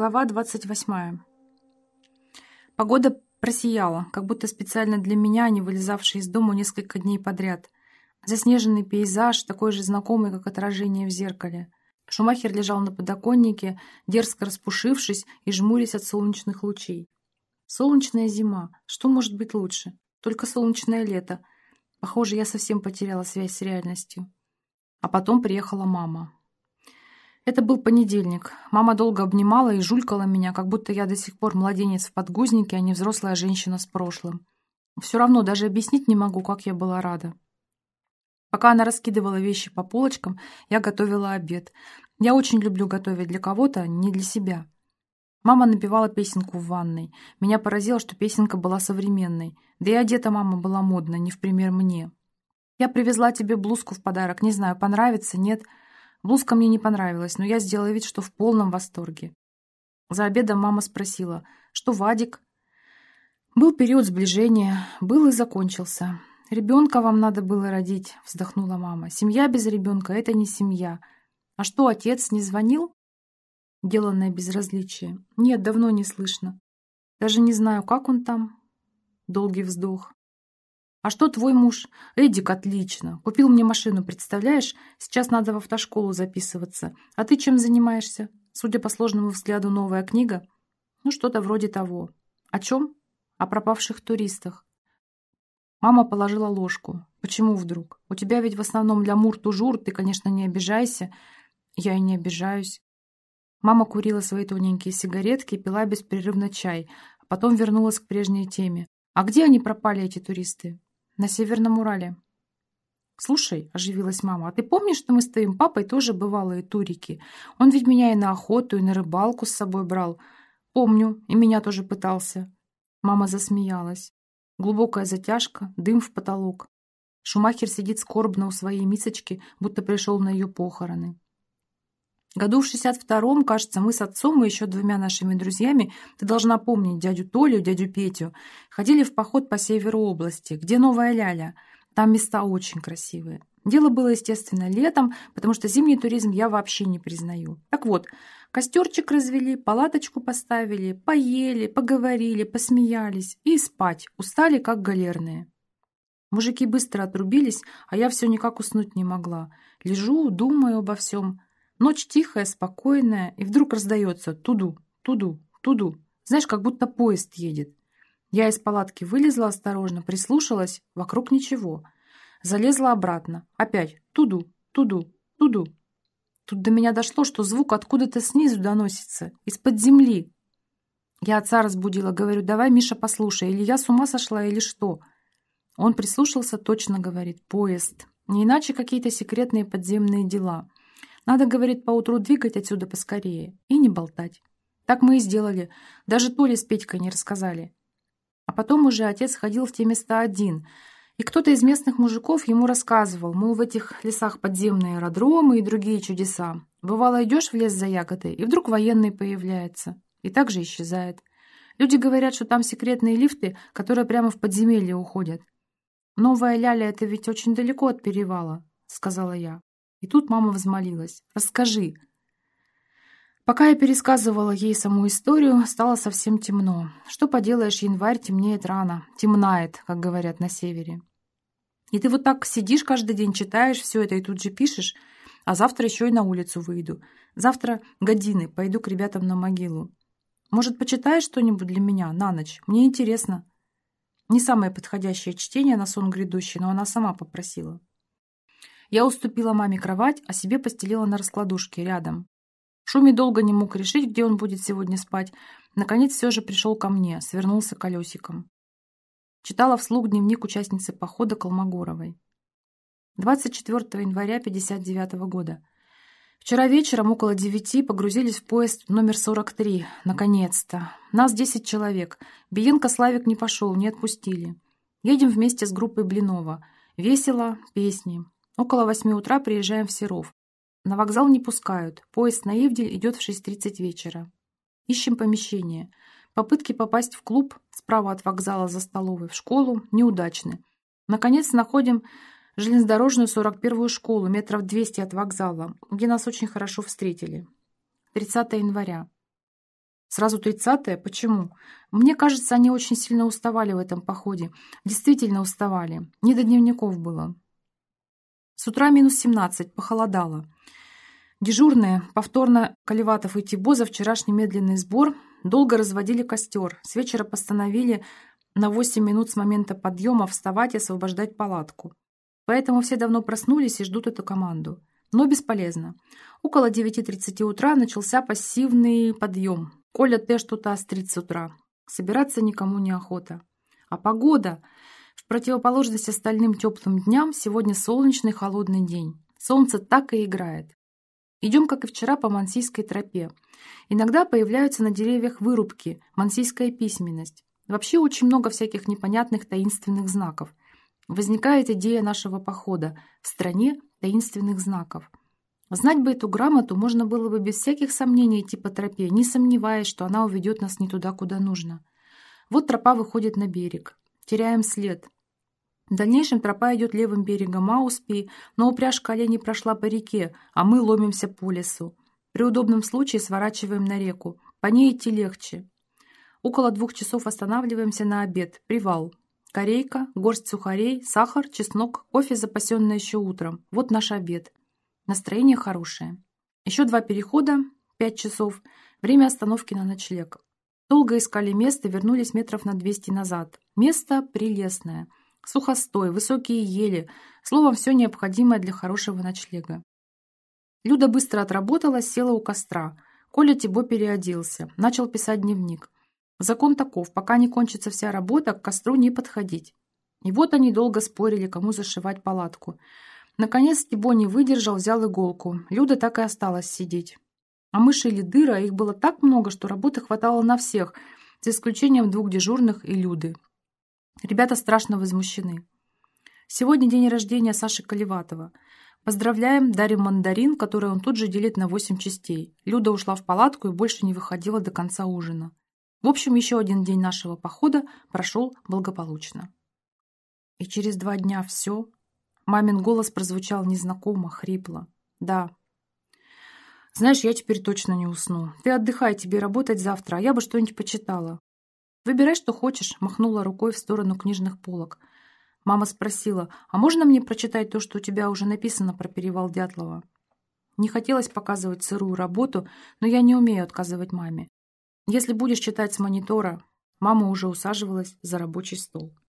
Глава 28. Погода просияла, как будто специально для меня, не вылезавший из дома несколько дней подряд. Заснеженный пейзаж, такой же знакомый, как отражение в зеркале. Шумахер лежал на подоконнике, дерзко распушившись и жмурясь от солнечных лучей. Солнечная зима. Что может быть лучше? Только солнечное лето. Похоже, я совсем потеряла связь с реальностью. А потом приехала мама. Это был понедельник. Мама долго обнимала и жулькала меня, как будто я до сих пор младенец в подгузнике, а не взрослая женщина с прошлым. Все равно даже объяснить не могу, как я была рада. Пока она раскидывала вещи по полочкам, я готовила обед. Я очень люблю готовить для кого-то, не для себя. Мама напевала песенку в ванной. Меня поразило, что песенка была современной. Да и одета мама была модно, не в пример мне. «Я привезла тебе блузку в подарок. Не знаю, понравится, нет?» Блузка мне не понравилась, но я сделала вид, что в полном восторге. За обедом мама спросила, что Вадик? Был период сближения, был и закончился. «Ребенка вам надо было родить», — вздохнула мама. «Семья без ребенка — это не семья. А что, отец не звонил?» Деланное безразличие. «Нет, давно не слышно. Даже не знаю, как он там». Долгий вздох. «А что твой муж?» «Эдик, отлично. Купил мне машину, представляешь? Сейчас надо в автошколу записываться. А ты чем занимаешься? Судя по сложному взгляду, новая книга?» «Ну, что-то вроде того». «О чем?» «О пропавших туристах». Мама положила ложку. «Почему вдруг? У тебя ведь в основном для мур-тужур, ты, конечно, не обижайся». «Я и не обижаюсь». Мама курила свои тоненькие сигаретки и пила беспрерывно чай, а потом вернулась к прежней теме. «А где они пропали, эти туристы?» На Северном Урале. «Слушай», — оживилась мама, — «а ты помнишь, что мы с твоим папой тоже бывалые турики? Он ведь меня и на охоту, и на рыбалку с собой брал. Помню, и меня тоже пытался». Мама засмеялась. Глубокая затяжка, дым в потолок. Шумахер сидит скорбно у своей мисочки, будто пришел на ее похороны. Году в 62-м, кажется, мы с отцом и еще двумя нашими друзьями, ты должна помнить дядю Толю, дядю Петю, ходили в поход по северу области, где Новая Ляля. Там места очень красивые. Дело было, естественно, летом, потому что зимний туризм я вообще не признаю. Так вот, костерчик развели, палаточку поставили, поели, поговорили, посмеялись и спать, устали, как галерные. Мужики быстро отрубились, а я все никак уснуть не могла. Лежу, думаю обо всем. Ночь тихая, спокойная, и вдруг раздается туду, туду, туду. Знаешь, как будто поезд едет. Я из палатки вылезла осторожно, прислушалась, вокруг ничего. Залезла обратно. Опять туду, туду, туду. Тут до меня дошло, что звук откуда-то снизу доносится, из-под земли. Я отца разбудила, говорю, давай, Миша, послушай, или я с ума сошла, или что? Он прислушался, точно говорит, поезд. Не иначе какие-то секретные подземные дела. Надо, говорит, поутру двигать отсюда поскорее и не болтать. Так мы и сделали. Даже Толе с Петькой не рассказали. А потом уже отец ходил в те места один. И кто-то из местных мужиков ему рассказывал, мол, в этих лесах подземные аэродромы и другие чудеса. Бывало, идешь в лес за ягодой, и вдруг военный появляется. И так же исчезает. Люди говорят, что там секретные лифты, которые прямо в подземелье уходят. «Новая ляля — это ведь очень далеко от перевала», — сказала я. И тут мама взмолилась. «Расскажи». Пока я пересказывала ей саму историю, стало совсем темно. Что поделаешь, январь темнеет рано. Темнает, как говорят на севере. И ты вот так сидишь каждый день, читаешь все это и тут же пишешь, а завтра еще и на улицу выйду. Завтра годины, пойду к ребятам на могилу. Может, почитаешь что-нибудь для меня на ночь? Мне интересно. Не самое подходящее чтение на сон грядущий, но она сама попросила. Я уступила маме кровать, а себе постелила на раскладушке рядом. Шуми долго не мог решить, где он будет сегодня спать. Наконец все же пришел ко мне, свернулся колесиком. Читала вслух дневник участницы похода Колмогоровой. 24 января 59 года. Вчера вечером около девяти погрузились в поезд номер 43. Наконец-то. Нас 10 человек. Биенко Славик не пошел, не отпустили. Едем вместе с группой Блинова. Весело, песни. Около восьми утра приезжаем в Серов. На вокзал не пускают. Поезд на Ивдель идет в 6.30 вечера. Ищем помещение. Попытки попасть в клуб справа от вокзала за столовой в школу неудачны. Наконец находим железнодорожную 41-ю школу, метров 200 от вокзала, где нас очень хорошо встретили. 30 января. Сразу тридцатое? Почему? Мне кажется, они очень сильно уставали в этом походе. Действительно уставали. Не до дневников было. С утра минус 17, похолодало. Дежурные, повторно Колеватов и Тибо вчерашний медленный сбор, долго разводили костер. С вечера постановили на 8 минут с момента подъема вставать и освобождать палатку. Поэтому все давно проснулись и ждут эту команду. Но бесполезно. Около 9.30 утра начался пассивный подъем. Коля Т. что-то острит с утра. Собираться никому не охота. А погода... В противоположность остальным теплым дням, сегодня солнечный холодный день. Солнце так и играет. Идем, как и вчера, по Мансийской тропе. Иногда появляются на деревьях вырубки, мансийская письменность. Вообще очень много всяких непонятных таинственных знаков. Возникает идея нашего похода в стране таинственных знаков. Знать бы эту грамоту можно было бы без всяких сомнений идти по тропе, не сомневаясь, что она уведет нас не туда, куда нужно. Вот тропа выходит на берег. Теряем след. В дальнейшем тропа идет левым берегом Ауспи, но упряжка оленей прошла по реке, а мы ломимся по лесу. При удобном случае сворачиваем на реку. По ней идти легче. Около двух часов останавливаемся на обед. Привал. Корейка, горсть сухарей, сахар, чеснок, кофе, запасенный еще утром. Вот наш обед. Настроение хорошее. Еще два перехода, пять часов. Время остановки на ночлег. Долго искали место, вернулись метров на 200 назад. Место прелестное – Сухостой, высокие ели, словом, все необходимое для хорошего ночлега. Люда быстро отработала, села у костра. Коля Тибо переоделся, начал писать дневник. Закон таков, пока не кончится вся работа, к костру не подходить. И вот они долго спорили, кому зашивать палатку. Наконец Тибо не выдержал, взял иголку. Люда так и осталась сидеть. А мы шили дыры, а их было так много, что работы хватало на всех, за исключением двух дежурных и Люды. Ребята страшно возмущены. Сегодня день рождения Саши Колеватова. Поздравляем, дарим мандарин, который он тут же делит на восемь частей. Люда ушла в палатку и больше не выходила до конца ужина. В общем, еще один день нашего похода прошел благополучно. И через два дня все. Мамин голос прозвучал незнакомо, хрипло. Да. Знаешь, я теперь точно не усну. Ты отдыхай, тебе работать завтра, а я бы что-нибудь почитала. «Выбирай, что хочешь», — махнула рукой в сторону книжных полок. Мама спросила, «А можно мне прочитать то, что у тебя уже написано про перевал Дятлова?» Не хотелось показывать сырую работу, но я не умею отказывать маме. Если будешь читать с монитора, мама уже усаживалась за рабочий стол.